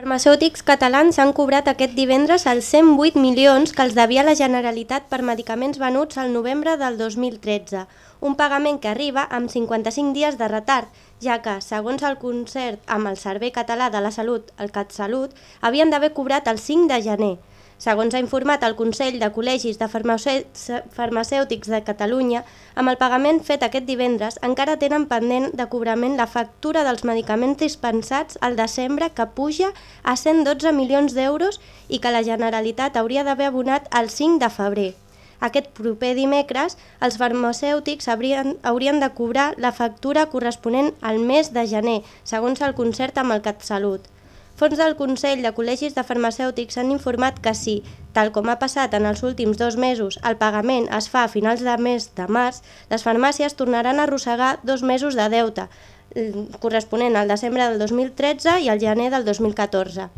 Farmacèutics catalans han cobrat aquest divendres els 108 milions que els devia la Generalitat per medicaments venuts al novembre del 2013, un pagament que arriba amb 55 dies de retard, ja que, segons el concert amb el Servei Català de la Salut, el CatSalut, havien d'haver cobrat el 5 de gener. Segons ha informat el Consell de Col·legis de Farmacèutics de Catalunya, amb el pagament fet aquest divendres encara tenen pendent de cobrament la factura dels medicaments dispensats al desembre que puja a 112 milions d'euros i que la Generalitat hauria d'haver abonat el 5 de febrer. Aquest proper dimecres, els farmacèutics haurien, haurien de cobrar la factura corresponent al mes de gener, segons el concert amb el CatSalut. Fons del Consell de Col·legis de Farmacèutics han informat que si, tal com ha passat en els últims dos mesos, el pagament es fa a finals de mes de març, les farmàcies tornaran a arrossegar dos mesos de deute, corresponent al desembre del 2013 i al gener del 2014.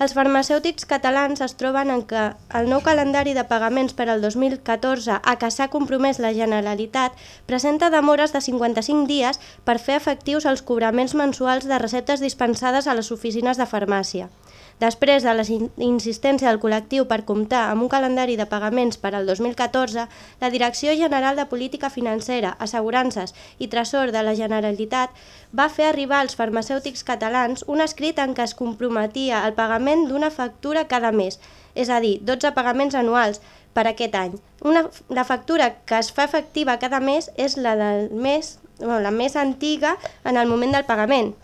Els farmacèutics catalans es troben en que el nou calendari de pagaments per al 2014 a què s'ha compromès la Generalitat presenta demores de 55 dies per fer efectius els cobraments mensuals de receptes dispensades a les oficines de farmàcia. Després de la insistència del col·lectiu per comptar amb un calendari de pagaments per al 2014, la Direcció General de Política Financera, Assegurances i Tresor de la Generalitat va fer arribar als farmacèutics catalans un escrit en què es comprometia el pagament d'una factura cada mes, és a dir, 12 pagaments anuals per aquest any. Una, la factura que es fa efectiva cada mes és la del mes, bueno, la més antiga en el moment del pagament,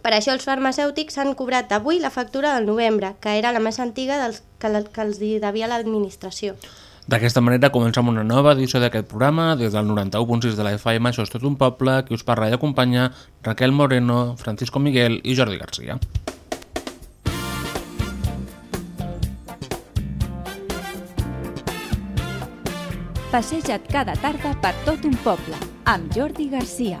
per això els farmacèutics han cobrat avui la factura del novembre, que era la més antiga dels, que, que els devia l'administració. D'aquesta manera comencem una nova edició d'aquest programa des del 91.6 de la FM, això és tot un poble, que us parla i acompanya Raquel Moreno, Francisco Miguel i Jordi Garcia. Passeja't cada tarda per tot un poble, amb Jordi Garcia.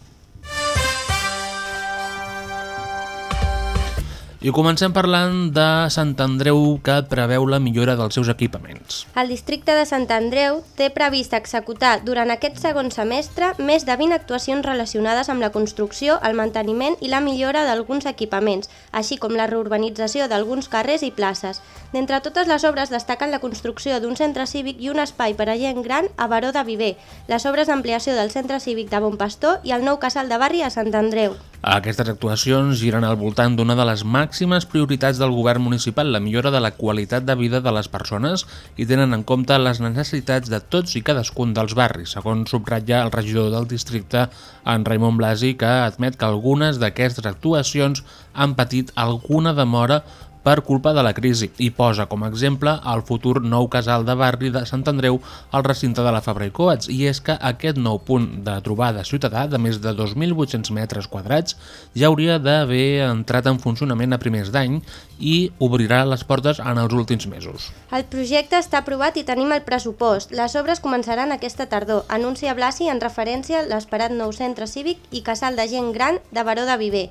I comencem parlant de Sant Andreu que preveu la millora dels seus equipaments. El districte de Sant Andreu té previst executar durant aquest segon semestre més de 20 actuacions relacionades amb la construcció, el manteniment i la millora d'alguns equipaments, així com la reurbanització d'alguns carrers i places. D'entre totes les obres destaquen la construcció d'un centre cívic i un espai per a gent gran a Baró de Viver, les obres d'ampliació del centre cívic de Bon Pastor i el nou casal de barri a Sant Andreu. Aquestes actuacions giren al voltant d'una de les màximes prioritats del govern municipal, la millora de la qualitat de vida de les persones i tenen en compte les necessitats de tots i cadascun dels barris, segons subratlla el regidor del districte, en Raimon Blasi, que admet que algunes d'aquestes actuacions han patit alguna demora per culpa de la crisi i posa com a exemple el futur nou casal de barri de Sant Andreu al recinte de la Fabra i Coats i és que aquest nou punt de trobada ciutadà de més de 2.800 metres quadrats ja hauria d'haver entrat en funcionament a primers d'any i obrirà les portes en els últims mesos. El projecte està aprovat i tenim el pressupost. Les obres començaran aquesta tardor. Anuncia Blasi en referència a l'esperat nou centre cívic i casal de gent gran de Baró de Viver.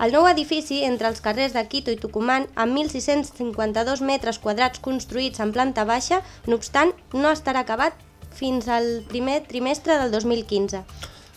El nou edifici, entre els carrers de Quito i Tucumán, amb 1.652 metres quadrats construïts en planta baixa, no obstant, no estarà acabat fins al primer trimestre del 2015.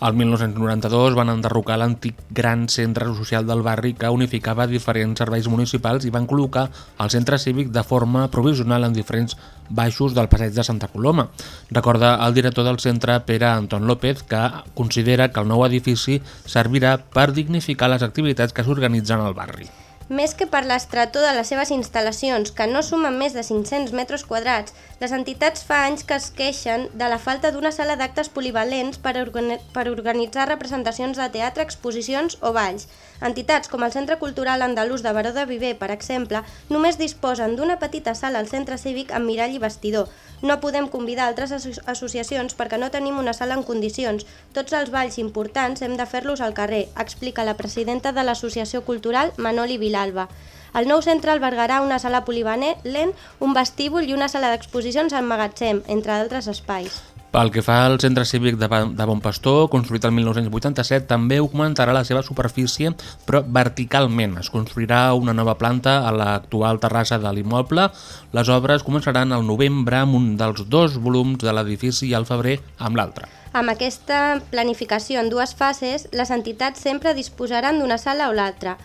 El 1992 van enderrocar l'antic gran centre social del barri que unificava diferents serveis municipals i van col·locar el centre cívic de forma provisional en diferents baixos del passeig de Santa Coloma. Recorda el director del centre, Pere Anton López, que considera que el nou edifici servirà per dignificar les activitats que s'organitzen al barri. Més que per l'estretor de les seves instal·lacions, que no sumen més de 500 metres quadrats, les entitats fa anys que es queixen de la falta d'una sala d'actes polivalents per, organi per organitzar representacions de teatre, exposicions o balls. Entitats com el Centre Cultural Andalús de Baró de Viver, per exemple, només disposen d'una petita sala al centre cívic amb mirall i vestidor. No podem convidar altres asso associacions perquè no tenim una sala en condicions. Tots els balls importants hem de fer-los al carrer, explica la presidenta de l'Associació Cultural, Manoli Vilalba. El nou centre albergarà una sala polivalent, un vestíbul i una sala d'exposicions al magatzem, entre d'altres espais. Pel que fa al centre cívic de, de Bon Pastor, construït el 1987, també augmentarà la seva superfície, però verticalment. Es construirà una nova planta a l'actual terrassa de l'immoble. Les obres començaran al novembre amb un dels dos volums de l'edifici i al febrer amb l'altre. Amb aquesta planificació en dues fases, les entitats sempre disposaran d'una sala o l'altra.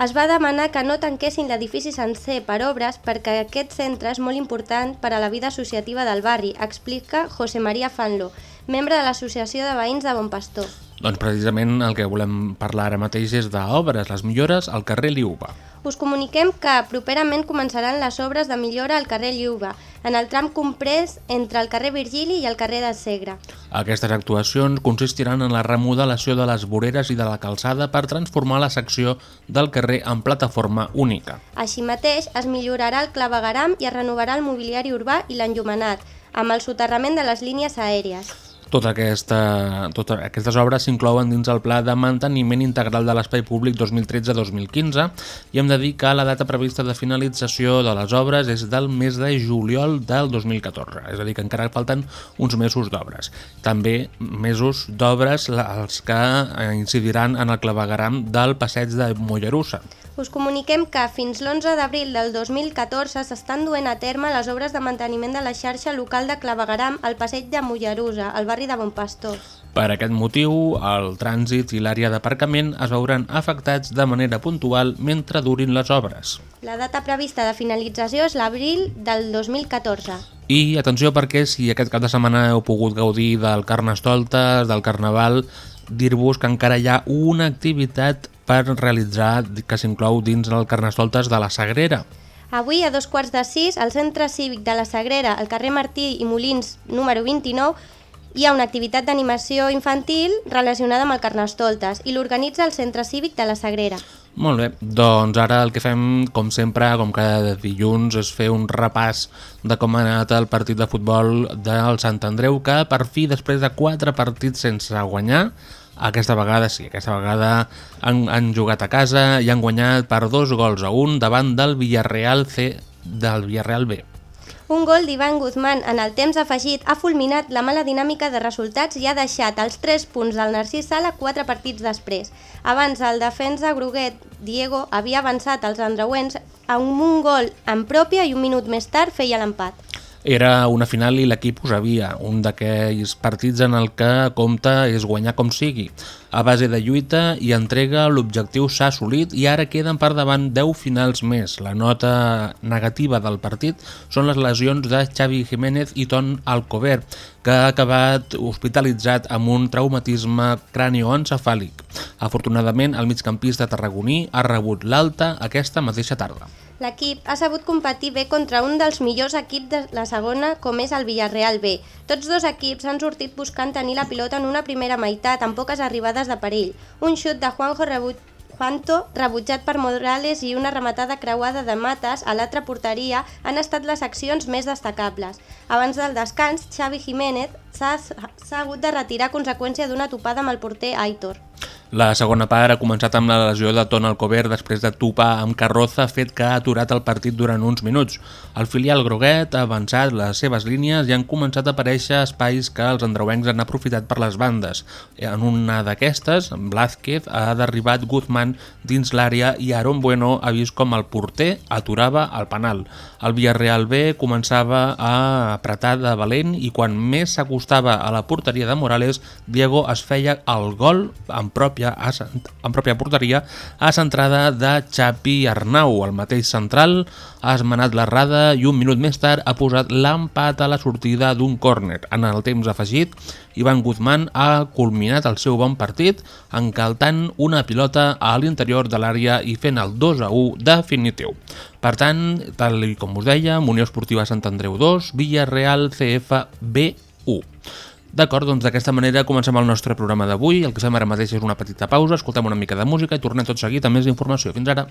Es va demanar que no tanquessin l'edifici sencer per obres perquè aquest centre és molt important per a la vida associativa del barri, explica José María Fanlo, membre de l'Associació de Veïns de Bon Pastor. Doncs precisament el que volem parlar ara mateix és d'obres, les millores al carrer Liuba. Us comuniquem que properament començaran les obres de millora al carrer Lliuba, en el tram comprès entre el carrer Virgili i el carrer del Segre. Aquestes actuacions consistiran en la remodelació de les voreres i de la calçada per transformar la secció del carrer en plataforma única. Així mateix, es millorarà el clavegaram i es renovarà el mobiliari urbà i l'enllumenat, amb el soterrament de les línies aèries. Tota aquesta, totes aquestes obres s'inclouen dins el Pla de Manteniment Integral de l'Espai Públic 2013-2015 i hem de dir que la data prevista de finalització de les obres és del mes de juliol del 2014, és a dir, que encara falten uns mesos d'obres. També mesos d'obres els que incidiran en el clavegaram del passeig de Mollerussa. Us comuniquem que fins l'11 d'abril del 2014 s'estan duent a terme les obres de manteniment de la xarxa local de clavegaram al passeig de Mollerusa, al barri de Bon Pastor. Per aquest motiu, el trànsit i l'àrea d'aparcament es veuran afectats de manera puntual mentre durin les obres. La data prevista de finalització és l'abril del 2014. I atenció perquè si aquest cap de setmana heu pogut gaudir del Carnestoltes, del Carnaval, dir-vos que encara hi ha una activitat per realitzar que s'inclou dins el Carnestoltes de la Sagrera. Avui, a dos quarts de sis, al Centre Cívic de la Sagrera, al carrer Martí i Molins, número 29, hi ha una activitat d'animació infantil relacionada amb el Carnestoltes i l'organitza el Centre Cívic de la Sagrera. Molt bé, doncs ara el que fem, com sempre, com cada dilluns, és fer un repàs de com ha anat el partit de futbol del Sant Andreu, que per fi, després de quatre partits sense guanyar, aquesta vegada sí, aquesta vegada han, han jugat a casa i han guanyat per dos gols a un davant del Villarreal C del Villarreal B. Un gol d'Ivan Guzmán en el temps afegit ha fulminat la mala dinàmica de resultats i ha deixat els 3 punts del Narcís Sala 4 partits després. Abans, el defensa groguet Diego havia avançat als andreuens amb un gol en pròpia i un minut més tard feia l'empat. Era una final i l'equip ho sabia, un d'aquells partits en el que compta és guanyar com sigui. A base de lluita i entrega l'objectiu s'ha assolit i ara queden per davant 10 finals més. La nota negativa del partit són les lesions de Xavi Jiménez i Ton Alcover, que ha acabat hospitalitzat amb un traumatisme cranioencefàlic. Afortunadament, el migcampista tarragoní ha rebut l'alta aquesta mateixa tarda. L'equip ha sabut competir bé contra un dels millors equips de la segona, com és el Villarreal B. Tots dos equips han sortit buscant tenir la pilota en una primera meitat, amb poques arribades de perill. Un xut de Juanjo rebut Juanto, rebutjat per Morales i una rematada creuada de Mates a l'altra porteria han estat les accions més destacables. Abans del descans, Xavi Jiménez s'ha hagut de retirar a conseqüència d'una topada amb el porter Aitor. La segona part ha començat amb la lesió de Ton Alcover després de topar amb Carroza, fet que ha aturat el partit durant uns minuts. El filial groguet ha avançat les seves línies i han començat a aparèixer espais que els andreuencs han aprofitat per les bandes. En una d'aquestes, Blázquez ha derribat Guzmán dins l'àrea i Aaron Bueno ha vist com el porter aturava el penal. El Villarreal B començava a apretar de valent i quan més s'acostava a la porteria de Morales, Diego es feia el gol en pròpia en pròpia porteria a centrada de Xapi Arnau. El mateix central ha esmenat l'errada i un minut més tard ha posat l'empat a la sortida d'un córner. En el temps afegit, Ivan Guzmán ha culminat el seu bon partit encaltant una pilota a l'interior de l'àrea i fent el 2 a 1 definitiu. Per tant, tal com us deia, Unió Esportiva Sant Andreu 2, Villarreal CF B1. D'acord, doncs d'aquesta manera comencem el nostre programa d'avui. El que fem ara mateix és una petita pausa, escoltem una mica de música i tornem tot seguit amb més informació. Fins ara.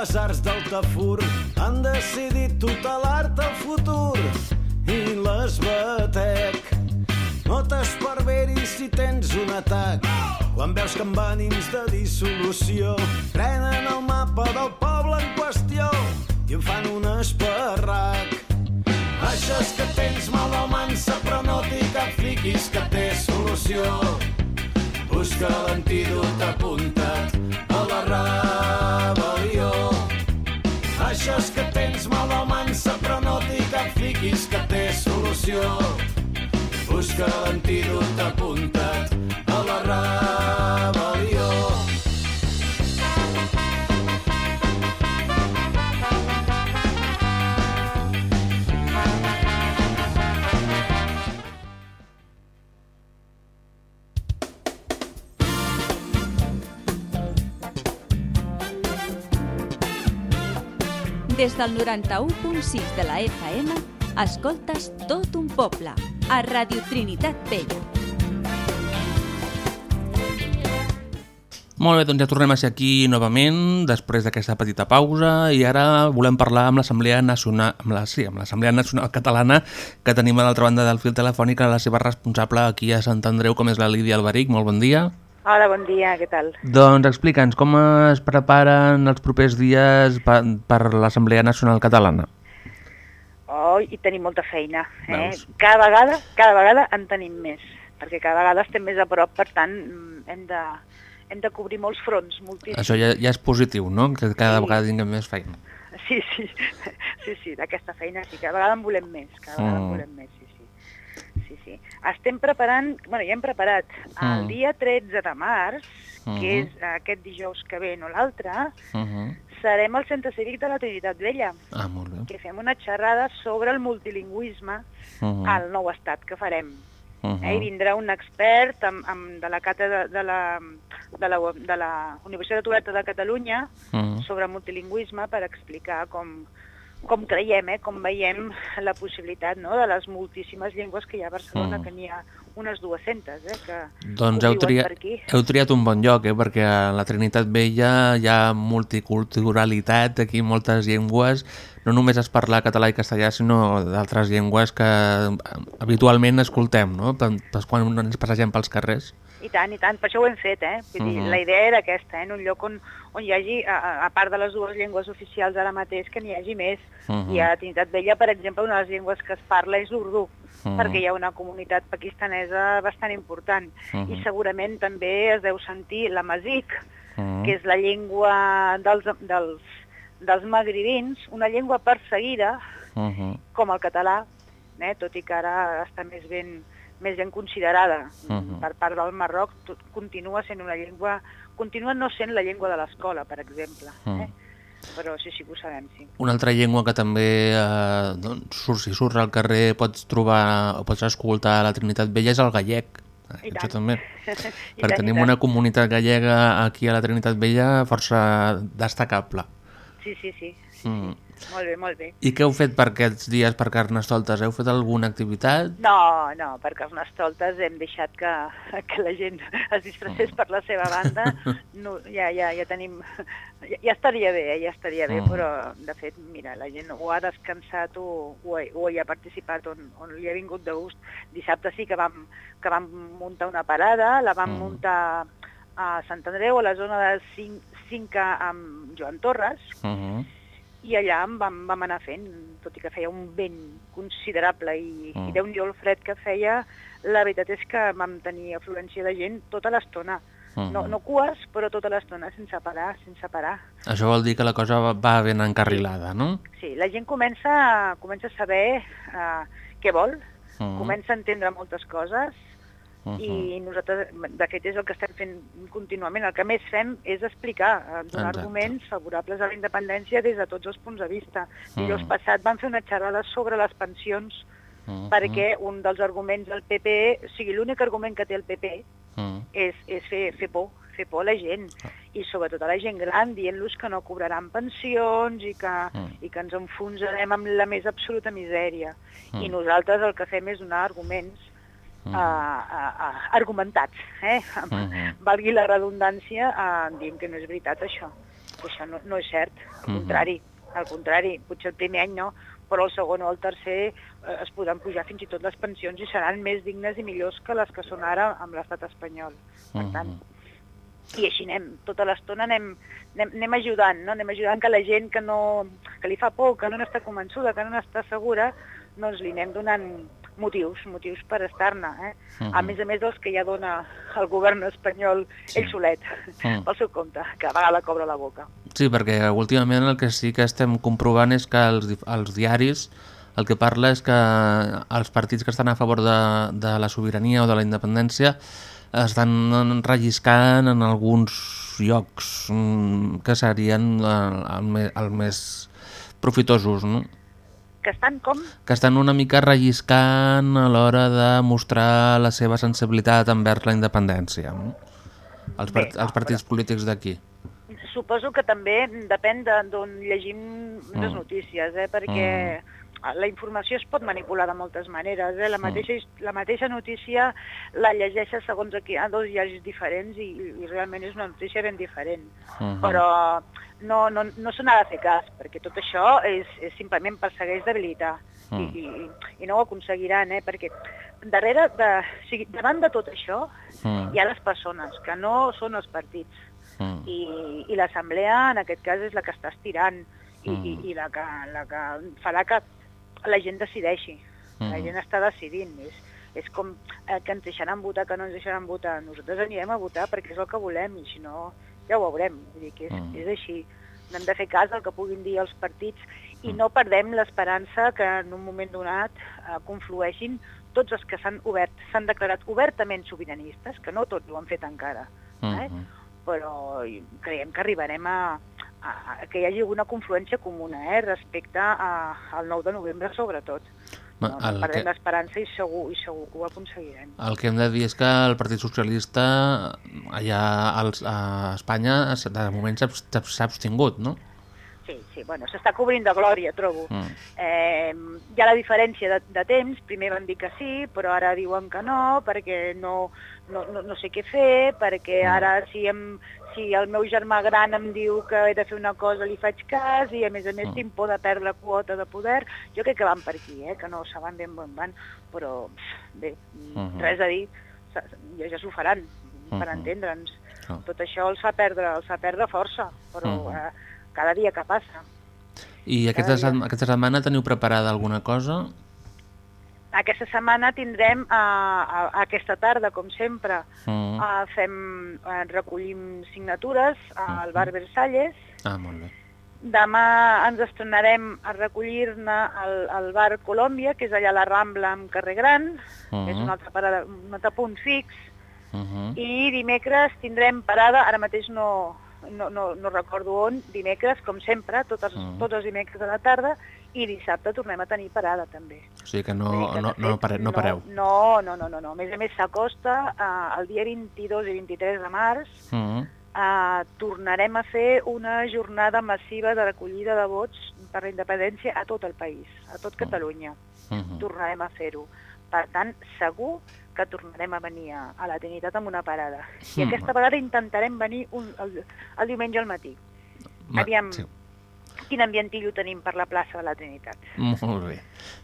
Les arts del tafur han decidit tutelar-te el futur i les batec. No t'esperveris si tens un atac quan veus que amb ànims de dissolució prenen el mapa del poble en qüestió i en fan un esparrac. Això és que tens mal de mansa però no t'hi cap fiquis que té solució. Busca l'antídot apuntat a la rebel·lió. És que tens mal de mansa, però no t'hi cap fiquis que té solució. Busca l'antídot apuntat a la rebel·lió. Des del 91.6 de la FM, escoltes tot un poble, a Radio Trinitat Vella. Molt bé, doncs ja tornem a ser aquí novament, després d'aquesta petita pausa, i ara volem parlar amb l'Assemblea Nacional, amb la, sí, amb l'Assemblea Nacional Catalana, que tenim a l'altra banda del fil telefònic a la seva responsable aquí a Sant Andreu, com és la Lídia Alberic. Molt bon dia. Hola, bon dia, què tal? Doncs explica'ns com es preparen els propers dies per, per l'Assemblea Nacional Catalana. Oh, i tenim molta feina. Eh? Veus? Cada vegada, cada vegada en tenim més, perquè cada vegada estem més a prop, per tant, hem de, hem de cobrir molts fronts, moltíssim. Això ja, ja és positiu, no?, que cada Sí. vegada tinguem més feina. Sí, sí, sí, sí, d'aquesta feina sí, cada vegada en volem més, cada vegada en Mm. volem més. Estem preparant, bueno, ja hem preparat el Mm. dia 13 de març, que Mhm. és aquest dijous que ve, no l'altre, Uh -huh. serem al Centre Cívic de la Trinitat Vella, Ah, molt bé. que fem una xerrada sobre el multilingüisme Uh -huh. al nou estat que farem. Uh -huh. Eh? I vindrà un expert amb, amb, de la càtedra de la, de la, de la Universitat Oberta de Catalunya Uh -huh. sobre multilingüisme per explicar com, com creiem, eh? com veiem la possibilitat no? de les moltíssimes llengües que hi ha a Barcelona, Mm. que n'hi ha unes 200, eh? que Doncs heu, viuen tria, per aquí. heu triat un bon lloc, eh? perquè a la Trinitat Vella hi ha multiculturalitat, aquí moltes llengües, no només es parla català i castellà, sinó d'altres llengües que eh, habitualment escoltem, no? Quan ens passegem pels carrers. I tant, i tant, per això ho hem fet, eh? Vull dir, Mhm. la idea era aquesta, eh? En un lloc on, on hi hagi, a, a part de les dues llengües oficials ara mateix, que n'hi hagi més. Mhm. I a Trinitat Vella, per exemple, una de les llengües que es parla és l'urdú, Mhm. perquè hi ha una comunitat pakistanesa bastant important. Mhm. I segurament també es deu sentir la masic, Mhm. que és la llengua dels, dels, dels magribins, una llengua perseguida, Uh -huh. com el català, eh? tot i que ara està més ben, més ben considerada Mhm. per part del Marroc, tot, continua sent una llengua, continua no sent la llengua de l'escola, per exemple. Mhm. Eh? Però sí, sí que ho sabem, sí. Una altra llengua que també, eh, doncs, surt, si surts al carrer, pots trobar o pots escoltar a la Trinitat Vella és el gallec. I Això tant. també. I Perquè tant, i tenim una comunitat gallega aquí a la Trinitat Vella força destacable. Sí, sí, sí. Mm. Molt bé, molt bé. I què heu fet per aquests dies per Carnestoltes? Heu fet alguna activitat? No, no, perquè els Nastoltes hem deixat que, que la gent es disfressés per la seva banda. No, ja, ja, ja tenim... Ja, ja estaria bé, eh, ja estaria bé, Mm. però de fet, mira, la gent ho ha descansat o, o, o hi ha participat on, on li ha vingut de gust. Dissabte sí que vam, que vam muntar una parada, la vam Mm. muntar a Sant Andreu, a la zona de Cin- Cinca amb Joan Torres, Uh -huh. I allà en vam, vam anar fent, tot i que feia un vent considerable i, Mm. mm. i déu nhi el fred que feia, la veritat és que vam tenir afluència de gent tota l'estona. Mhm. No, no cues, però tota l'estona sense parar, sense parar. Això vol dir que la cosa va- ben encarrilada, no? Sí, la gent comença, comença a saber uh, què vol, Mhm. comença a entendre moltes coses Uh i nosaltres, de fet, és el que estem fent contínuament. El que més fem és explicar, eh, donar Exacte. arguments favorables a la independència des de tots els punts de vista. Dijous Mhm. passat vam fer una xerrada sobre les pensions Mhm. perquè un dels arguments del PP, o sigui, l'únic argument que té el PP Mhm. és, és fer, fer por, fer por a la gent, i sobretot a la gent gran, dient-los que no cobraran pensions i que, Mm. i que ens enfonsarem amb la més absoluta misèria. Mm. I nosaltres el que fem és donar arguments. Uh, uh, uh, argumentats, eh? Mhm. valgui la redundància, uh, dient que no és veritat això. Que això no, no és cert, al Mhm. contrari, al contrari, potser el primer any no, però el segon o el tercer eh, es podran pujar fins i tot les pensions i seran més dignes i millors que les que són ara amb l'estat espanyol. Per Mhm. tant, i així anem, tota l'estona anem, anem, anem ajudant, no? anem ajudant que la gent que, no, que li fa por, que no n'està convençuda, que no n'està segura, doncs li anem donant motius, motius per estar-ne. Eh? Mhm. A més a més dels que ja dona el govern espanyol Sí. ell solet, Mhm. pel seu compte, que a vegades cobra la boca. Sí, perquè últimament el que sí que estem comprovant és que els, els diaris el que parla és que els partits que estan a favor de, de la sobirania o de la independència estan relliscant en alguns llocs mm, que serien el, el, me- el més profitosos, no? Que estan com? que estan una mica relliscant a l'hora de mostrar la seva sensibilitat envers la independència. No? Els, part, Bé, els partits polítics d'aquí. Suposo que també depèn de- d'on llegim les Mm. notícies, eh? perquè la informació es pot manipular de moltes maneres. Eh? La, Mm. mateixa, his- la mateixa notícia la llegeixes segons aquí a dos diaris diferents i, i realment és una notícia ben diferent. Mhm. Però no, no, no se n'ha de fer cas, perquè tot això és, és simplement persegueix debilitar. I, Mm. i, I no ho aconseguiran, eh? perquè darrere de, o sigui, davant de tot això Mm. hi ha les persones, que no són els partits Mm. i, i l'assemblea en aquest cas és la que està estirant i, Mm. i, i la, que, la que farà que la gent decideixi. La Mm. gent està decidint. És, és com eh, que ens deixaran votar, que no ens deixaran votar. Nosaltres anirem a votar perquè és el que volem i si no ja ho veurem. Vull dir que és, Mm. és així. No hem de fer cas del que puguin dir els partits Mm. i no perdem l'esperança que en un moment donat eh, conflueixin tots els que s'han obert, s'han declarat obertament sobiranistes, que no tots ho han fet encara, eh? Mhm. però i creiem que arribarem a, a, a que hi hagi una confluència comuna eh, respecte a, al 9 de novembre sobretot. Ma- No, no el perdem que- l'esperança i segur, i segur que ho aconseguirem. El que hem de dir és que el Partit Socialista allà als, a Espanya de moment s'ha abs- s'ha abstingut, no? Sí, sí, bueno, s'està cobrint de glòria, trobo. Mm. Eh, hi ha la diferència de, de temps, primer van dir que sí, però ara diuen que no, perquè no, no, no, no sé què fer, perquè Mm. ara si, em, si el meu germà gran em diu que he de fer una cosa li faig cas i a més a més Mm. tinc por de perdre quota de poder, jo crec que van per aquí, eh, que no saben ben on van, però bé, Mhm. res a dir, ja, ja s'ho faran, per Mhm. entendre'ns. Ah. Tot això els fa perdre, els fa perdre força, però Mhm. eh, cada dia que passa. I aquesta, dia. aquesta setmana teniu preparada alguna cosa? Aquesta setmana tindrem a, a, a aquesta tarda, com sempre, Mm. uh, fem, uh, recollim signatures al bar Versalles. Ah, molt bé. Demà ens estrenarem a recollir-ne al, al bar Colòmbia, que és allà a la Rambla amb carrer Gran, Mhm. és un altre, parada, un altre punt fix, Mhm. i dimecres tindrem parada, ara mateix no, no, no, no recordo on, dimecres, com sempre, tots, Mhm. tots els dimecres a la tarda, i dissabte tornem a tenir parada també. O sigui que no, que, no, de no, fet, pare, no pareu. No, no, no, no, no. A més a més s'acosta eh, el dia 22 i 23 de març Mm. eh, tornarem a fer una jornada massiva de recollida de vots per la independència a tot el país, a tot Catalunya. Mhm. Tornarem a fer-ho. Per tant, segur que tornarem a venir a, a la Trinitat amb una parada. I Mm. aquesta vegada intentarem venir un, el, el diumenge al matí. Ma- Aviam sí. Quin ambientillo tenim per la plaça de la Trinitat. Molt bé.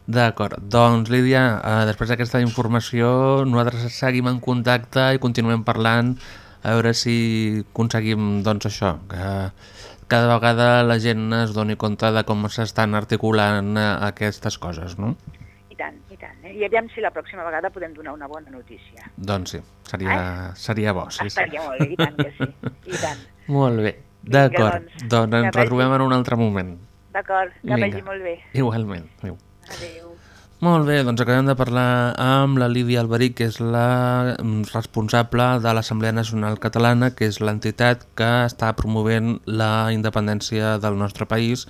D'acord. Doncs, Lídia, eh, després d'aquesta informació, nosaltres seguim en contacte i continuem parlant a veure si aconseguim, doncs, això, que cada vegada la gent es doni compte de com s'estan articulant eh, aquestes coses, no? I tant, i tant. Eh? I aviam si la pròxima vegada podem donar una bona notícia. Doncs sí, seria, seria bo, sí, sí. Estaria molt bé, i tant que sí. I tant. Molt bé. D'acord. doncs, Doncs ens retrobem en un altre moment. D'acord, que vagi molt bé. Igualment. Adéu. Adéu. Molt bé, doncs acabem de parlar amb la Lídia Alberic, que és la mm, responsable de l'Assemblea Nacional Catalana, que és l'entitat que està promovent la independència del nostre país,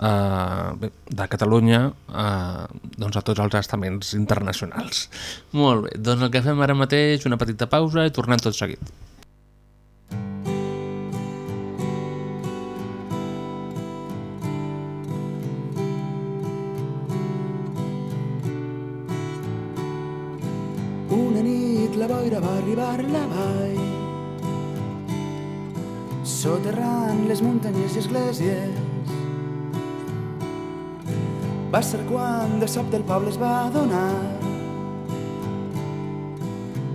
eh, de Catalunya, eh, doncs a tots els estaments internacionals. Molt bé, doncs el que fem ara mateix, una petita pausa i tornem tot seguit. Una nit la boira va arribar a la vall soterrant les muntanyes i esglésies. Va ser quan de sobte el poble es va adonar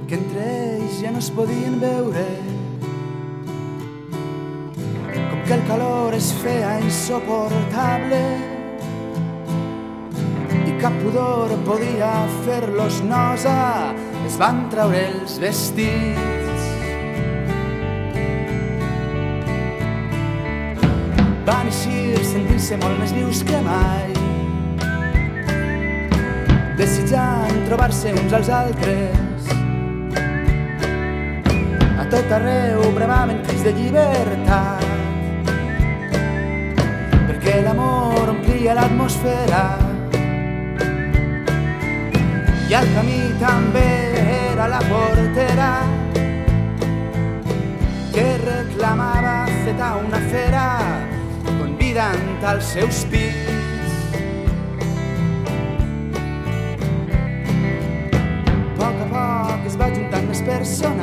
que entre ells ja no es podien veure com que el calor es feia insoportable i cap pudor podia fer-los nosa es van treure els vestits. Van eixir sentint-se molt més vius que mai desitjant trobar-se uns als altres. A tot arreu bramaven crits de llibertat perquè l'amor omplia l'atmosfera i el camí també era la portera que reclamava feta una fera convidant als seus pits a poc a poc es va juntant més personal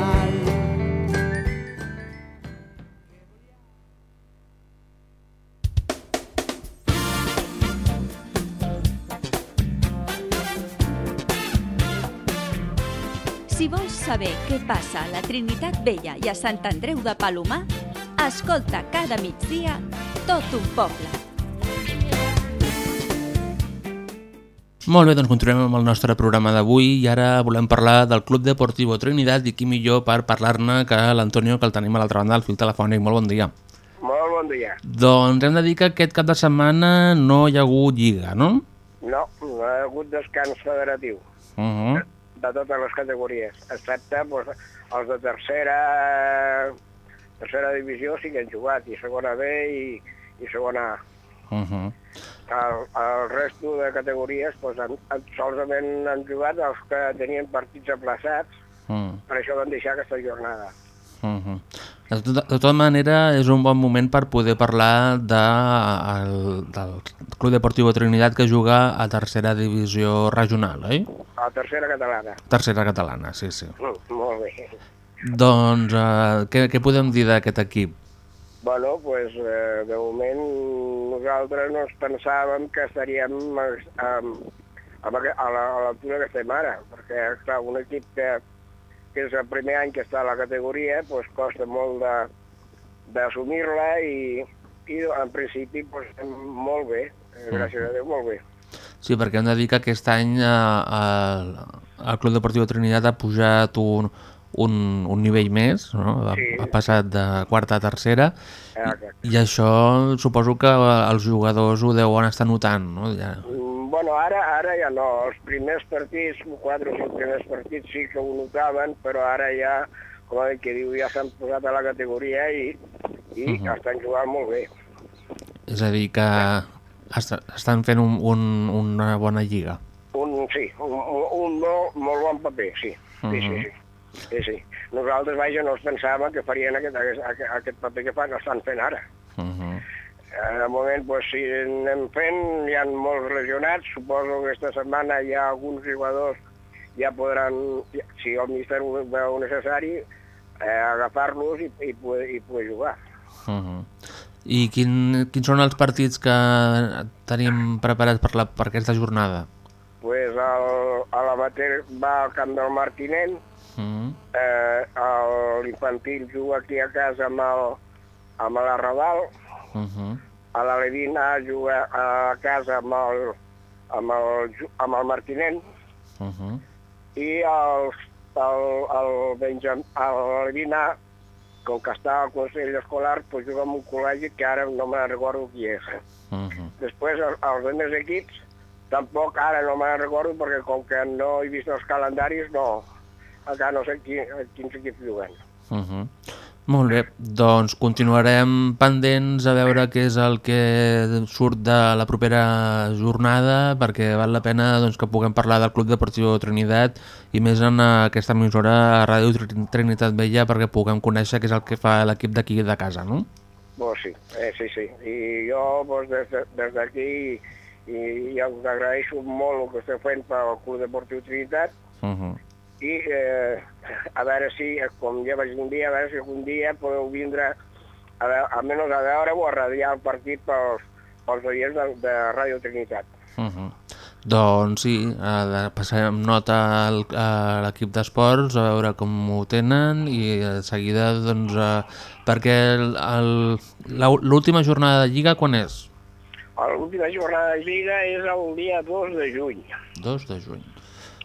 saber què passa a la Trinitat Vella i a Sant Andreu de Palomar, escolta cada migdia tot un poble. Molt bé, doncs continuem amb el nostre programa d'avui i ara volem parlar del Club Deportivo Trinidad i qui millor per parlar-ne que l'Antonio, que el tenim a l'altra banda del fil telefònic. Molt bon dia. Molt bon dia. Doncs hem de dir que aquest cap de setmana no hi ha hagut lliga, no? No, no hi ha hagut descans federatiu Uh -huh. De totes les categories, excepte doncs, els de tercera tercera divisió sí que han jugat, i segona B i, i segona A. Uh -huh. El, el resto de categories doncs, han, han, solament han jugat els que tenien partits aplaçats, Uh per això van deixar aquesta jornada. -huh. De, tota, de tota manera, és un bon moment per poder parlar de, el, del Club Deportivo Trinidad que juga a tercera divisió regional, oi? A tercera catalana. Tercera catalana, sí, sí. Mm, molt bé. Doncs eh, què, què podem dir d'aquest equip? Bueno, pues, eh, de moment nosaltres no ens pensàvem que estaríem aqu- a la- a l'altura que estem ara, perquè, clar, un equip que, que és el primer any que està a la categoria, pues, costa molt de- d'assumir-la i, i en principi pues, estem molt bé, eh, gràcies a Déu, molt bé. Sí, perquè hem de dir que aquest any eh, el, el Club Deportiu Trinidad ha pujat un, un, un nivell més, no? ha, Sí. ha passat de quarta a tercera, Exacte. i això suposo que els jugadors ho deuen estar notant, no? Ja. Mm, Bueno, ara, ara ja no. Els primers partits, quatre o cinc primers partits sí que ho notaven, però ara ja, com el que diu, ja s'han posat a la categoria i, i Mhm. estan jugant molt bé. És a dir, que est estan fent un, un, una bona lliga. Un, sí, un, un, molt, molt bon paper, sí. Sí, sí, Mhm. sí. sí, sí. Nosaltres, vaja, no ens pensàvem que farien aquest, aquest, aquest paper que fan, estan fent ara. Eh, De moment, doncs, si anem fent, hi ha molts lesionats. Suposo que aquesta setmana hi ha alguns jugadors ja podran, si el míster ho veu necessari, eh, agafar-los i, i, poder, i poder jugar. Uh -huh. I quin, quins són els partits que tenim preparats per, la, per aquesta jornada? Pues el, a l'amater va al camp del Martinent, Uh -huh. eh, el- l'infantil juga aquí a casa amb el, amb l'Arrabal, Uh -huh. a l'Alevina juga a casa amb el, amb el, amb el Martinent, Uh -huh. i el, el, el Benjam, l'Alevina, com que està al Consell Escolar, pues juga en un col·legi que ara no me'n recordo qui és. Uh -huh. Després, els, els altres equips, tampoc ara no me'n recordo, perquè com que no he vist els calendaris, no, encara no sé qui, quins equips juguen. Uh -huh. Molt bé, doncs continuarem pendents a veure què és el que surt de la propera jornada perquè val la pena doncs, que puguem parlar del Club Deportiu Trinitat i més en aquesta emissora a Ràdio Trin- Trinitat Vella perquè puguem conèixer què és el que fa l'equip d'aquí de casa, no? Pues sí, eh, sí, sí. I jo pues, des de- des d'aquí i, i us agraeixo molt el que esteu fent pel Club Deportiu Trinitat Uh -huh. I eh, a veure si, eh, com ja vaig dir un dia, a veure si algun dia podeu vindre a veure, almenys a veure-ho, a radiar el partit pels, pels oients de, de Ràdio Trinitat. Uh -huh. Doncs sí, eh, passarem nota al, a l'equip d'esports a veure com ho tenen i de seguida, doncs, eh, perquè l'última jornada de Lliga quan és? L'última jornada de Lliga és el dia 2 de juny. 2 de juny.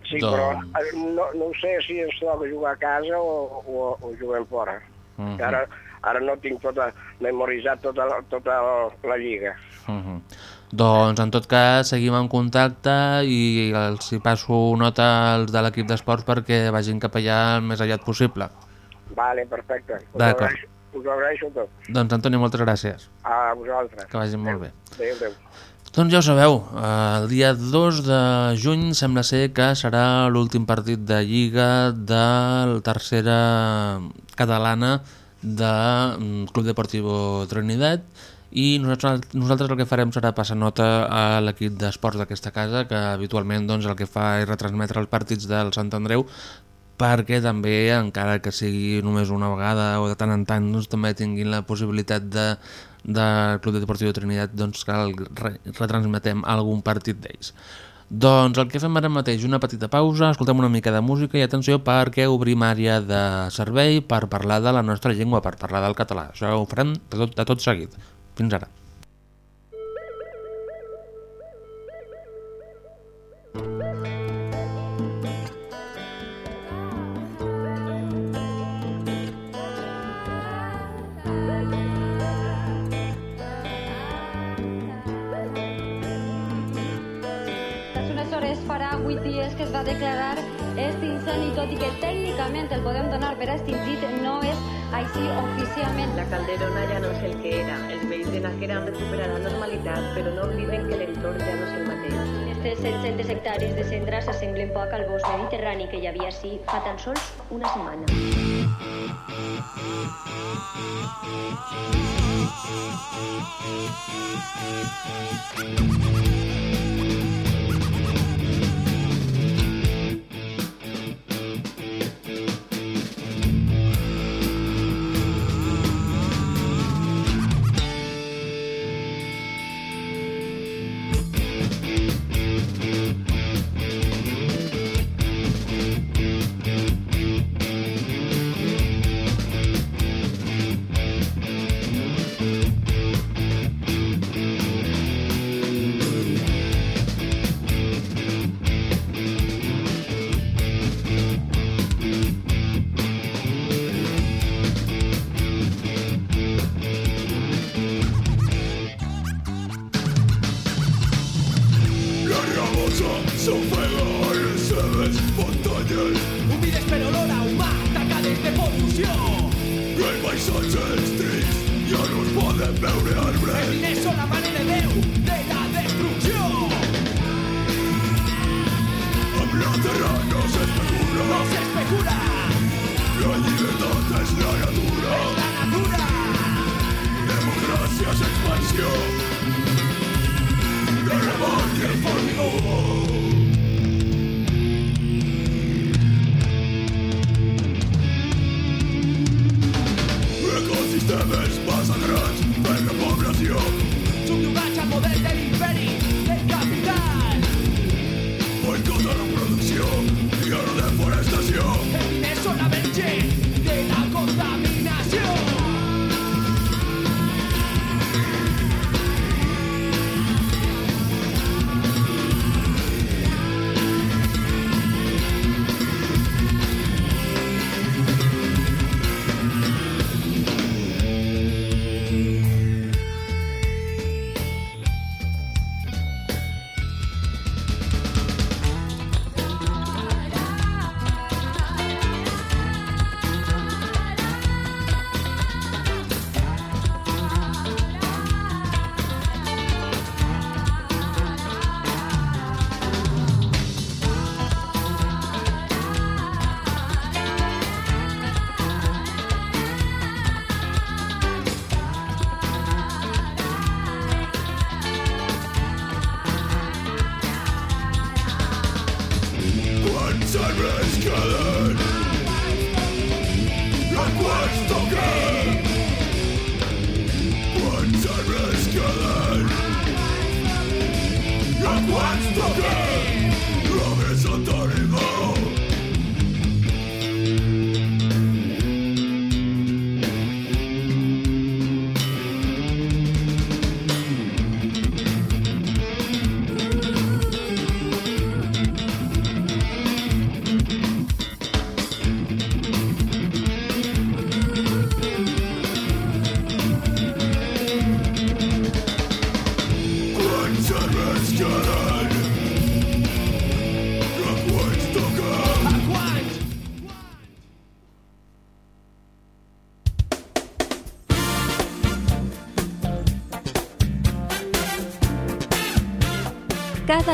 Sí, Doncs- però eh, no, no ho sé si ens toca jugar a casa o, o, o juguem fora. Uh -huh. Ara, ara no tinc tota, memoritzat tota, la- tota la lliga. Uh -huh. Doncs en tot cas seguim en contacte i els hi passo nota als de l'equip d'esports perquè vagin cap allà el més aviat possible. Vale, perfecte. D'acord. us ho agraeixo tot. Doncs Antoni, moltes gràcies. A vosaltres. Que vagin molt bé. Adéu, adéu. Doncs ja ho sabeu, eh, el dia 2 de juny sembla ser que serà l'últim partit de Lliga de la tercera catalana de mm, Club Deportivo Trinidad. I nosaltres, nosaltres el que farem serà passar nota a l'equip d'esports d'aquesta casa que habitualment doncs, el que fa és retransmetre els partits del Sant Andreu perquè també, encara que sigui només una vegada o de tant en tant, doncs, també tinguin la possibilitat de del Club Deportiu Trinitat doncs, que el re retransmetem algun partit d'ells. Doncs el que fem ara mateix, una petita pausa, escoltem una mica de música i atenció perquè obrim àrea de servei per parlar de la nostra llengua, per parlar del català. Això ho farem de tot, de tot seguit. Fins ara. Fa hores farà 8 dies que es va declarar este incendi, tot i que tècnicament el podem donar per extingit, no és així oficialment. La Calderona ja no és el que era. Els veïns de Nàquera han recuperat la normalitat, però no obliden que l'entorn ja no és el mateix. Estes 700 hectàrees de cendra s'assemblen poc al bosc mediterrani que hi havia així fa tan sols una setmana. La especula. La libertad es la natura. La natura. Expansión. La revancha por Broken!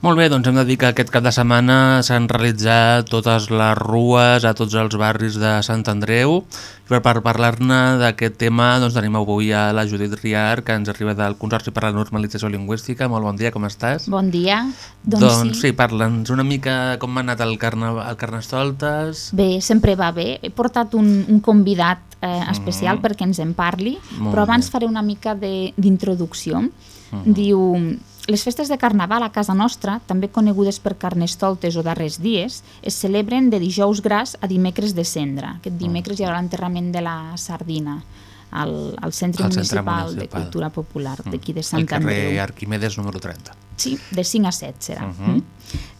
Molt bé, doncs hem de dir que aquest cap de setmana s'han realitzat totes les rues a tots els barris de Sant Andreu. I per, per parlar-ne d'aquest tema doncs, tenim avui a la Judit Riar, que ens arriba del Consorci per la Normalització Lingüística. Molt bon dia, com estàs? Bon dia. Doncs, Doncs, doncs sí, parla'ns una mica com ha anat el, carna, el Carnestoltes. Bé, sempre va bé. He portat un, un convidat eh, especial Mhm. perquè ens en parli, Molt però abans bé. faré una mica de- d'introducció. Mhm. Diu, les festes de Carnaval a casa nostra, també conegudes per Carnestoltes o darrers dies, es celebren de dijous gras a dimecres de cendra. Aquest dimecres hi haurà l'enterrament de la sardina al, al Centre, Al Centre Municipal, de Municipal. Cultura Popular d'aquí de Al Sant carrer Andreu. Arquimedes número 30. Sí, de 5 a 7 serà. Mhm. Mm.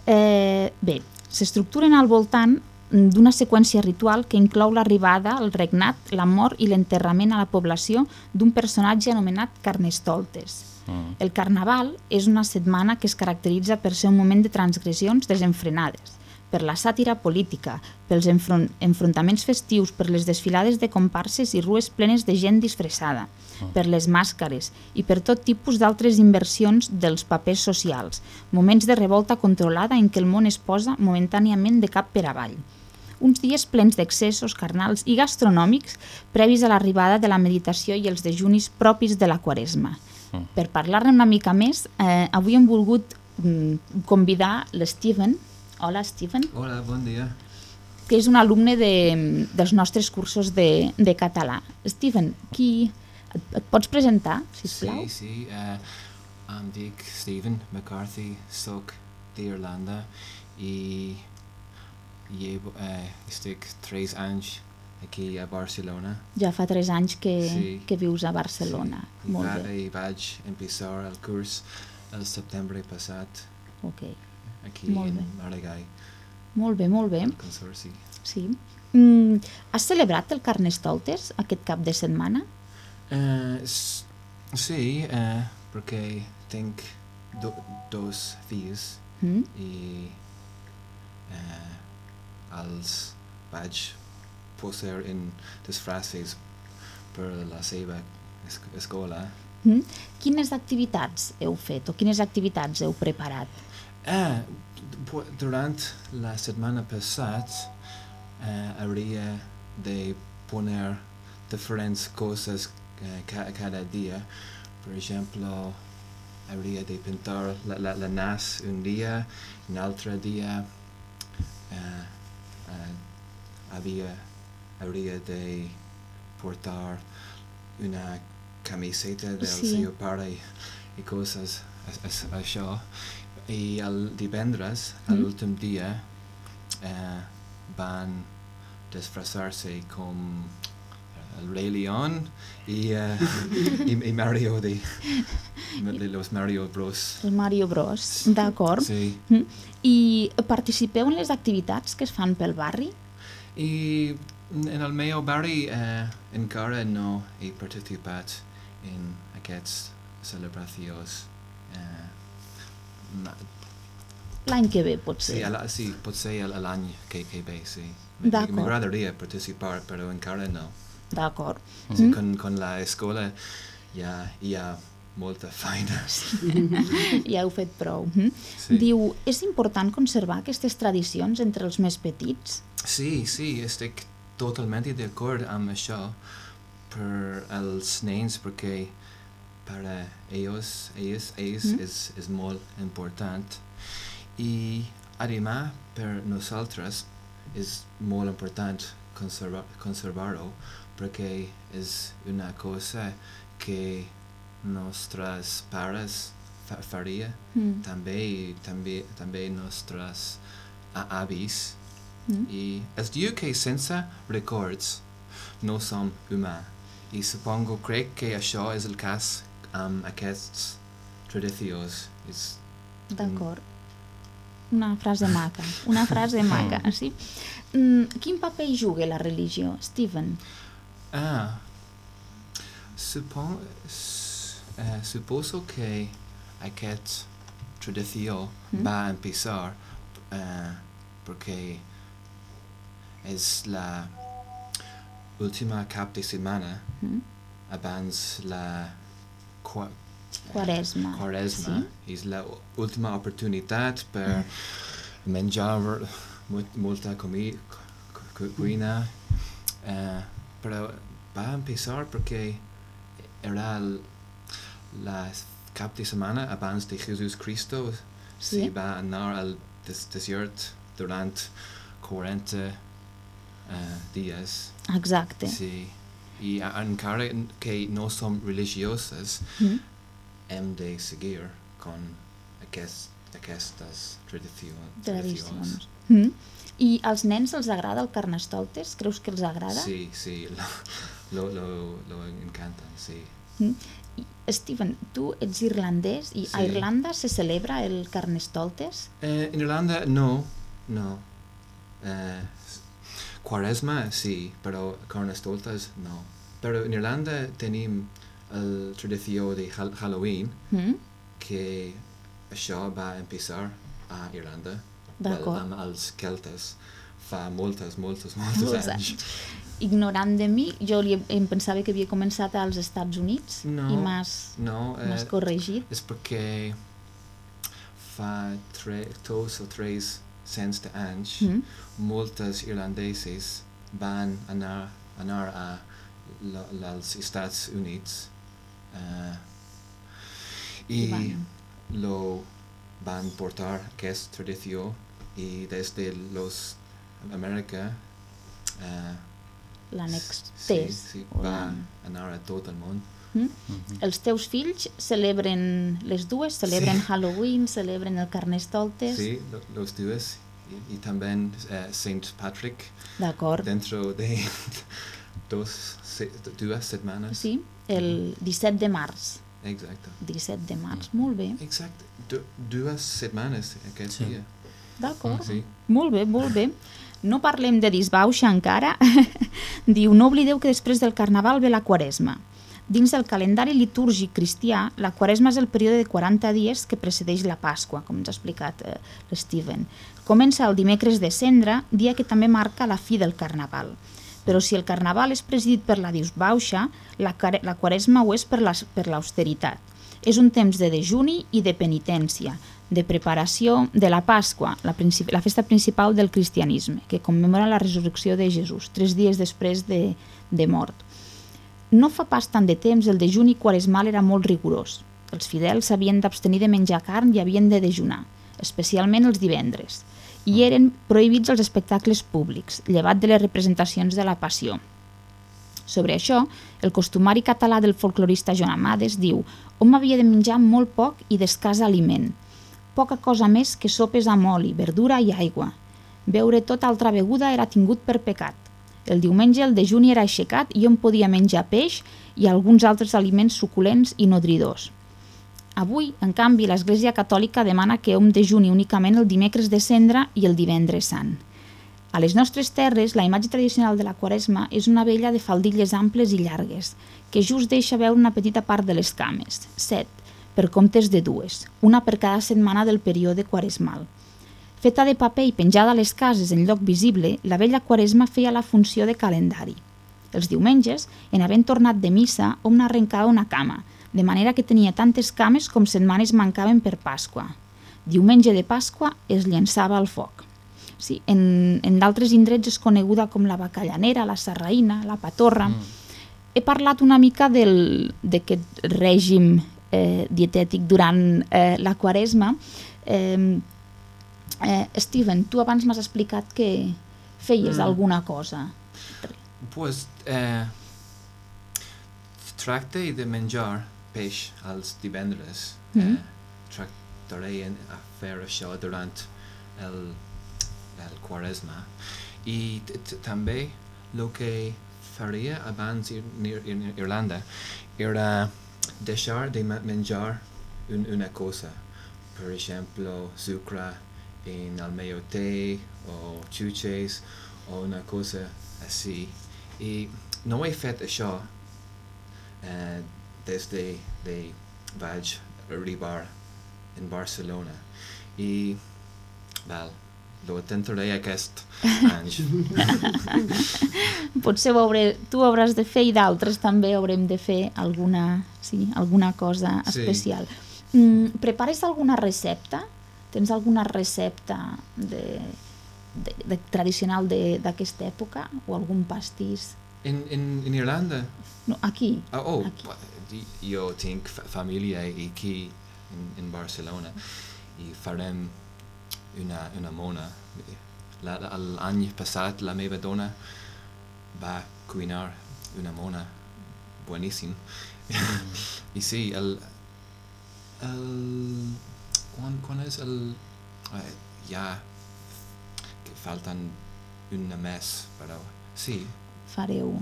Eh, bé, s'estructuren al voltant d'una seqüència ritual que inclou l'arribada, el regnat, la mort i l'enterrament a la població d'un personatge anomenat Carnestoltes. Mm. El Carnaval és una setmana que es caracteritza per ser un moment de transgressions desenfrenades, per la sàtira política, pels enfron enfrontaments festius, per les desfilades de comparses i rues plenes de gent disfressada, per les màscares i per tot tipus d'altres inversions dels papers socials, moments de revolta controlada en què el món es posa momentàniament de cap per avall. Uns dies plens d'excessos carnals i gastronòmics previs a l'arribada de la meditació i els dejunis propis de la quaresma. Mm. Per parlar-ne una mica més, eh, avui hem volgut mm, convidar l'Steven. Hola, Steven, Hola, bon dia. que és un alumne de, dels nostres cursos de, de català. Steven, qui... Et, et pots presentar, sisplau? Sí, sí. Uh, em dic Stephen McCarthy, soc d'Irlanda i llevo, uh, estic 3 anys aquí a Barcelona. Ja fa 3 anys que, Sí. que vius a Barcelona. I, Molt va, bé. I vaig empezar el curs el setembre passat Ok. aquí Molt en. Maragall, Molt bé, molt bé. Consorci. Sí. Mm, has celebrat el Carnestoltes aquest cap de setmana? Uh, sí, uh, perquè tinc do, dos fills Mm. i uh, els vaig posar en disfraces per la seva es escola. Mm. Quines activitats heu fet o quines activitats heu preparat? Ah, pu- durant la setmana passat uh, hauria de poner diferents coses uh, ca cada dia. Per exemple, hauria de pintar la, la, la nas un dia, un altre dia uh, uh, havia, hauria de portar una camiseta del Sí. seu pare i coses a- a- això. I el divendres, Mm. l'últim dia, eh, van disfrazar-se com el Rey León y, eh, y, y Mario de, de los Mario Bros. El Mario Bros, d'acord. Sí. Mm. I participeu en les activitats que es fan pel barri? I en el meu barri eh, encara no he participat en aquests celebracions. Eh, L'any que ve, potser. sí, la, sí, potser l'any que, que ve, sí. D'acord. M'agradaria participar, però encara no. D'acord. Sí, Mm. con, con la escola ja hi ha molta feina. ja heu fet prou. Mm? Sí. Diu, és important conservar aquestes tradicions entre els més petits? Sí, sí, estic totalment d'acord amb això, per els nens perquè per a ells, ells, ells Mm. és, és molt important i además per nosaltres és molt important conservar, conservar-ho perquè és una cosa que nostres pares fa, faria Mm. també, també, també nostres a- avis Mm. i es diu que sense records no som humà i supongo crec que això és el cas amb aquests tradicions és D'acord. Una frase maca, una frase maca, sí? Mm, quin paper hi juga la religió, Steven? Ah, supon, s- eh, suposo que aquest tradició Mm. va empezar eh, perquè és la última cap de setmana Mm. abans la qua, Quaresma. quaresma. Sí? És la última oportunitat per menjar mu- molta comi, cu- cu- cuina, eh, però va empezar perquè era el, la cap de setmana abans de Jesús Cristo Sí. si va anar al des desert durant 40 eh, dies. Exacte. Sí. A- encara que no som religioses, Mm. hem de seguir con aquest, aquestes tradició, Tradicions. Mm. I als nens els agrada el carnestoltes? Creus que els agrada? Sí, sí, lo, lo, lo, lo encantan, sí. Mm. Steven, tu ets irlandès i a Sí. Irlanda se celebra el carnestoltes? Eh, en Irlanda no, no. Eh, quaresma sí, però carnestoltes no. Però en Irlanda tenim la tradició de Hal- Halloween, Mm? que això va empezar a Irlanda. Amb els celtes, fa moltes, moltes, moltes Molts anys. anys. Ignorant de mi, jo li, em pensava que havia començat als Estats Units No, i m'has no, eh, corregit. És perquè fa tre, dos o tres cents d'anys Mm. moltes irlandeses van anar, anar a als Estats Units eh, i I van- lo van portar aquesta tradició i des de los Amèrica eh, L'ànex sí, sí, va la- anar a tot el món. Mm? Els teus fills celebren les dues, celebren Sí. Halloween, celebren el Carnestoltes. Sí, lo- los dos. Y, y también eh, Saint Patrick. D'acord. Dentro de dos, se, dues setmanes. Sí, el 17 de març. Exacto. 17 de març, molt bé. Exacte. Du, dues setmanes aquest Sí. dia. D'acord. Sí. Molt bé, molt bé. No parlem de disbauxa encara. Diu, no oblideu que després del Carnaval ve la Quaresma. Dins del calendari litúrgic cristià, la Quaresma és el període de 40 dies que precedeix la Pasqua, com ens ha explicat eh, l'Steven. Comença el dimecres de cendra, dia que també marca la fi del Carnaval. Però si el Carnaval és presidit per la disbauxa, la, la Quaresma ho és per l'austeritat. És un temps de dejuni i de penitència, de preparació de la Pasqua, la, la festa principal del cristianisme, que commemora la resurrecció de Jesús, tres dies després de, de mort. No fa pas tant de temps el dejuni quaresmal era molt rigorós. Els fidels s'havien d'abstenir de menjar carn i havien de dejunar, especialment els divendres, i eren prohibits els espectacles públics, llevat de les representacions de la passió. Sobre això, el costumari català del folclorista Joan Amades diu hom havia de menjar molt poc i d'escàs aliment, poca cosa més que sopes amb oli, verdura i aigua. Beure tota altra beguda era tingut per pecat. El diumenge el dejuni era aixecat i hom podia menjar peix i alguns altres aliments suculents i nodridors. Avui, en canvi, l'Església Catòlica demana que hom dejuni únicament el dimecres de cendra i el divendres sant. A les nostres terres, la imatge tradicional de la quaresma és una vella de faldilles amples i llargues, que just deixa veure una petita part de les cames, set, per comptes de dues, una per cada setmana del període quaresmal. Feta de paper i penjada a les cases en lloc visible, la vella quaresma feia la funció de calendari. Els diumenges, en havent tornat de missa, hom n'arrencava una cama, de manera que tenia tantes cames com setmanes mancaven per Pasqua. Diumenge de Pasqua es llançava al foc. Sí, en, en d'altres indrets és coneguda com la bacallanera, la sarraïna, la patorra. Mm. he parlat una mica del- d'aquest règim eh, dietètic durant eh, la quaresma. Eh, eh, Steven, tu abans m'has explicat que feies Mm. alguna cosa. Pues, eh, tracte de menjar peix als divendres. Mm. Eh, tractaré a fer això durant el, el quaresma. I també el que faria abans ir, ir, ir, Irlanda era deixar de ma- menjar un, una cosa. Per ejemplo, sucre en el meu té o chuches o una cosa així. I no he fet això eh, des de, de vaig arribar en Barcelona. I, val, lo intentaré aquest any. Potser ho hauré, tu ho hauràs de fer i d'altres també haurem de fer alguna, sí, alguna cosa Sí. especial. Mm, prepares alguna recepta? Tens alguna recepta de, de, de tradicional d'aquesta època o algun pastís? In, in, in Irlanda? No, aquí. Ah, oh, Aquí. jo tinc fa- família aquí in, in Barcelona i farem una, una mona. La- la- L'any passat la meva dona va cuinar una mona bueníssim. I sí, el, el quan, quan és el eh, ja que falten un mes però sí Fareu.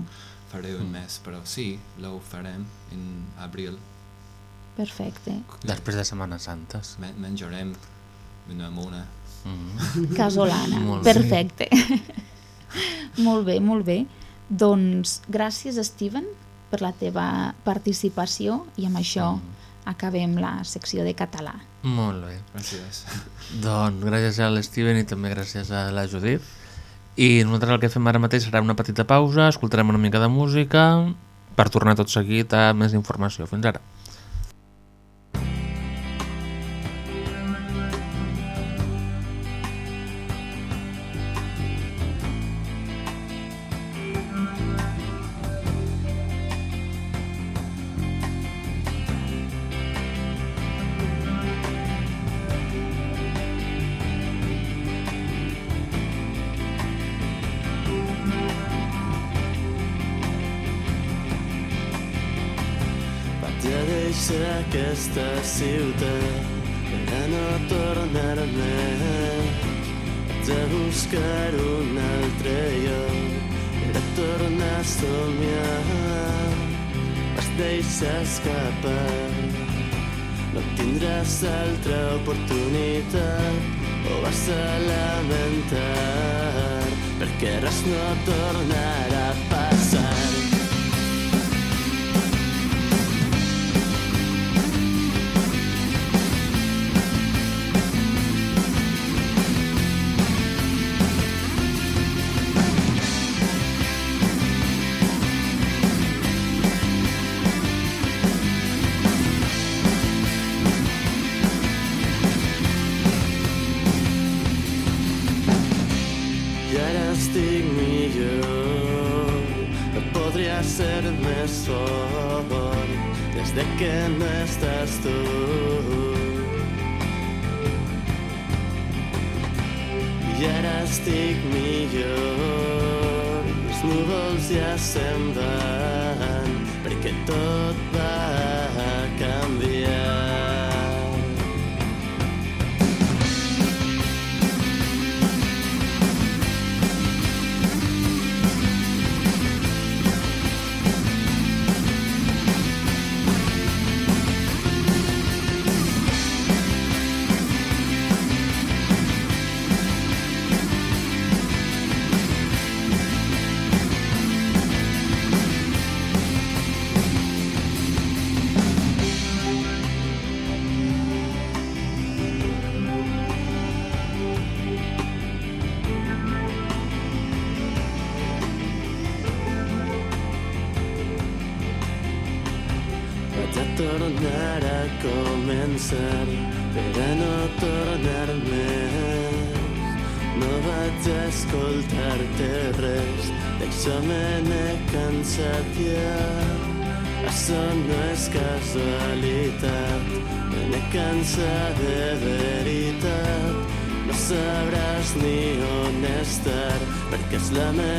faré un mes però sí, lo farem en abril Perfecte. Després de Setmana Santes. Men menjarem una mona Mm. Casolana. Molt bé. Perfecte. molt bé, molt bé. Doncs gràcies, Steven, per la teva participació i amb això acabem la secció de català. Molt bé. Gràcies. Doncs gràcies a l'Steven i també gràcies a la Judit. I nosaltres el que fem ara mateix serà una petita pausa, escoltarem una mica de música per tornar tot seguit a més informació. Fins ara. Ciutat per a no tornar més. A buscar un altre lloc a tornar a somiar. Vas deixar escapar, no tindràs altra oportunitat. O vas a lamentar. Perquè res no tornarà. a I ara estic millor, els núvols ja se'n van, perquè tot va Islam'ı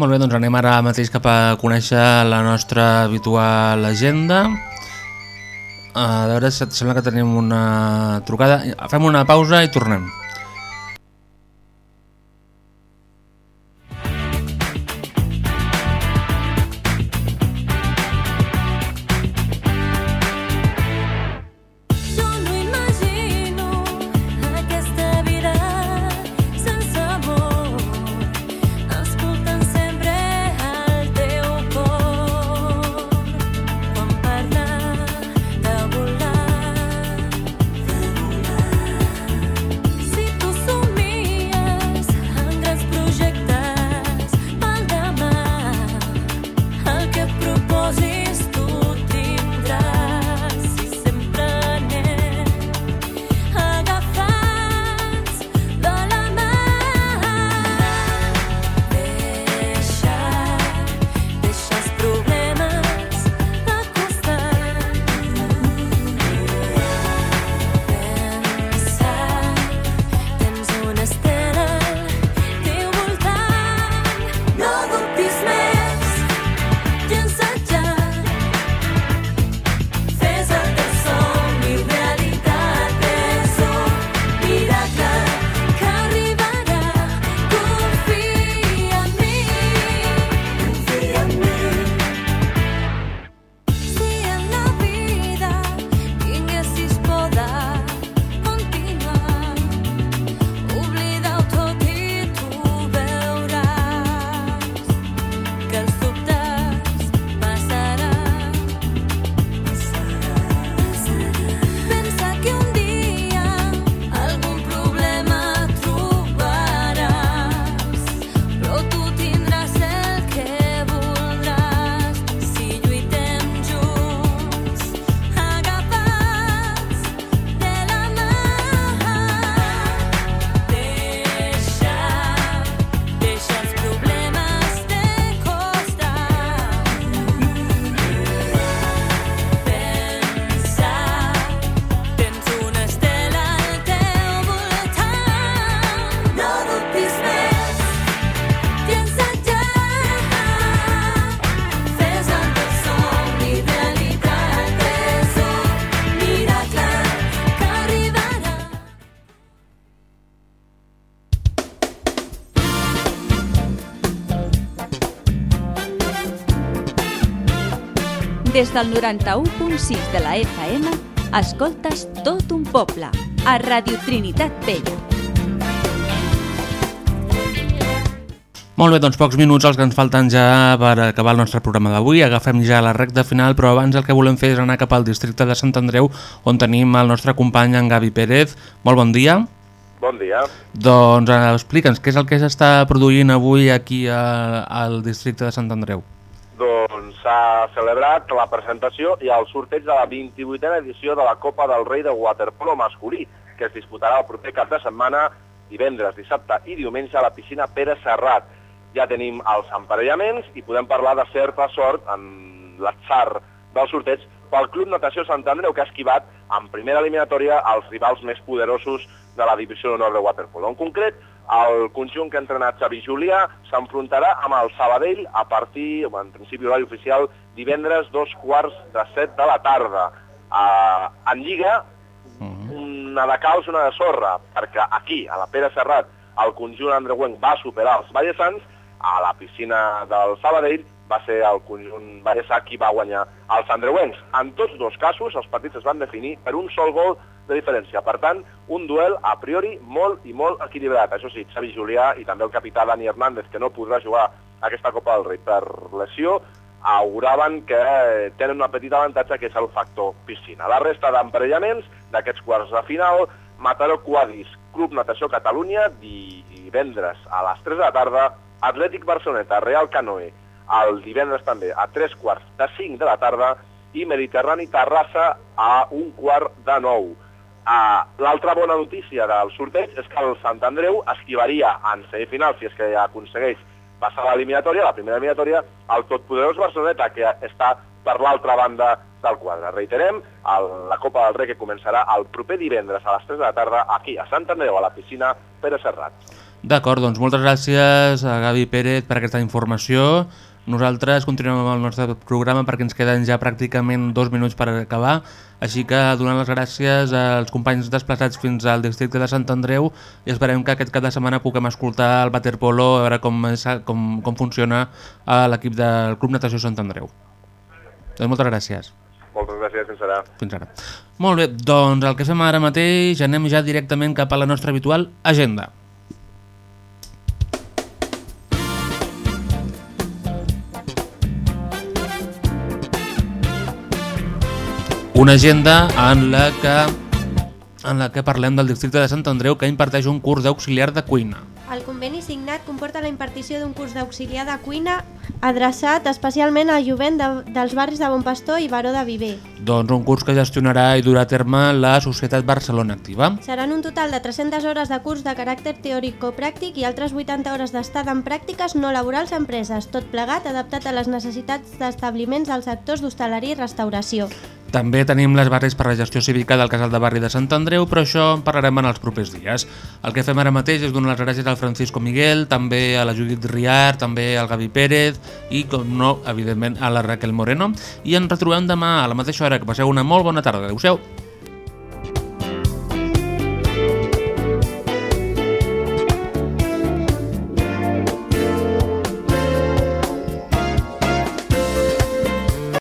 Molt bé, doncs anem ara mateix cap a conèixer la nostra habitual agenda. A veure, sembla que tenim una trucada. Fem una pausa i tornem. Des del 91.6 de la FM, escoltes tot un poble, a Radio Trinitat Vella. Molt bé, doncs pocs minuts els que ens falten ja per acabar el nostre programa d'avui. Agafem ja la recta final, però abans el que volem fer és anar cap al districte de Sant Andreu, on tenim el nostre company, en Gavi Pérez. Molt bon dia. Bon dia. Doncs eh, explica'ns, què és el que s'està produint avui aquí a, al districte de Sant Andreu? Doncs s'ha celebrat la presentació i el sorteig de la 28a edició de la Copa del Rei de Waterpolo masculí, que es disputarà el proper cap de setmana, divendres, dissabte i diumenge a la piscina Pere Serrat. Ja tenim els emparellaments i podem parlar de certa sort en l'atzar del sorteig pel Club Natació Sant Andreu, que ha esquivat en primera eliminatòria els rivals més poderosos de la divisió d'honor de waterpolo. En concret, el conjunt que ha entrenat Xavi Julià s'enfrontarà amb el Sabadell a partir, en principi horari oficial, divendres dos quarts de set de la tarda. Uh, en Lliga, una de calç, una de sorra, perquè aquí, a la Pere Serrat, el conjunt andreuenc va superar els vallesans, a la piscina del Sabadell va ser el conjunt vallesà qui va guanyar els andreuencs. En tots dos casos, els partits es van definir per un sol gol de diferència. Per tant, un duel a priori molt i molt equilibrat. Això sí, Xavi Julià i també el capità Dani Hernández, que no podrà jugar aquesta Copa del Rei per lesió, auguraven que tenen un petit avantatge que és el factor piscina. La resta d'emparellaments d'aquests quarts de final, Mataró Quadis, Club Natació Catalunya, divendres a les 3 de la tarda, Atlètic Barceloneta, Real Canoe, el divendres també a 3 quarts de 5 de la tarda i Mediterrani Terrassa a un quart de 9. Uh, L'altra bona notícia del sorteig és que el Sant Andreu esquivaria en semifinal, si és que ja aconsegueix passar l'eliminatòria, la primera eliminatòria, el totpoderós Barceloneta, que està per l'altra banda del quadre. Reiterem, el, la Copa del Rei que començarà el proper divendres a les 3 de la tarda aquí a Sant Andreu, a la piscina Pere Serrat. D'acord, doncs moltes gràcies a Gavi Pérez per aquesta informació. Nosaltres continuem amb el nostre programa perquè ens queden ja pràcticament dos minuts per acabar, així que donant les gràcies als companys desplaçats fins al districte de Sant Andreu i esperem que aquest cap de setmana puguem escoltar el waterpolo a veure com, és, com, com funciona l'equip del Club Natació Sant Andreu. Doncs moltes gràcies. Moltes gràcies, fins ara. Fins ara. Molt bé, doncs el que fem ara mateix anem ja directament cap a la nostra habitual agenda. Una agenda en la que en la que parlem del districte de Sant Andreu que imparteix un curs d'auxiliar de cuina. El conveni signat comporta la impartició d'un curs d'auxiliar de cuina adreçat especialment al jovent de, dels barris de Bon Pastor i Baró de Viver. Doncs un curs que gestionarà i durà a terme la Societat Barcelona Activa. Seran un total de 300 hores de curs de caràcter teòrico-pràctic i altres 80 hores d'estada en pràctiques no laborals a empreses, tot plegat adaptat a les necessitats d'establiments dels sectors d'hostaleria i restauració. També tenim les barris per la gestió cívica del casal de barri de Sant Andreu, però això en parlarem en els propers dies. El que fem ara mateix és donar les gràcies al Francisco Miguel, també a la Judit Riar, també al Gavi Pérez i, com no, evidentment, a la Raquel Moreno. I ens retrobem demà a la mateixa hora. Que passeu una molt bona tarda. Adéu-siau.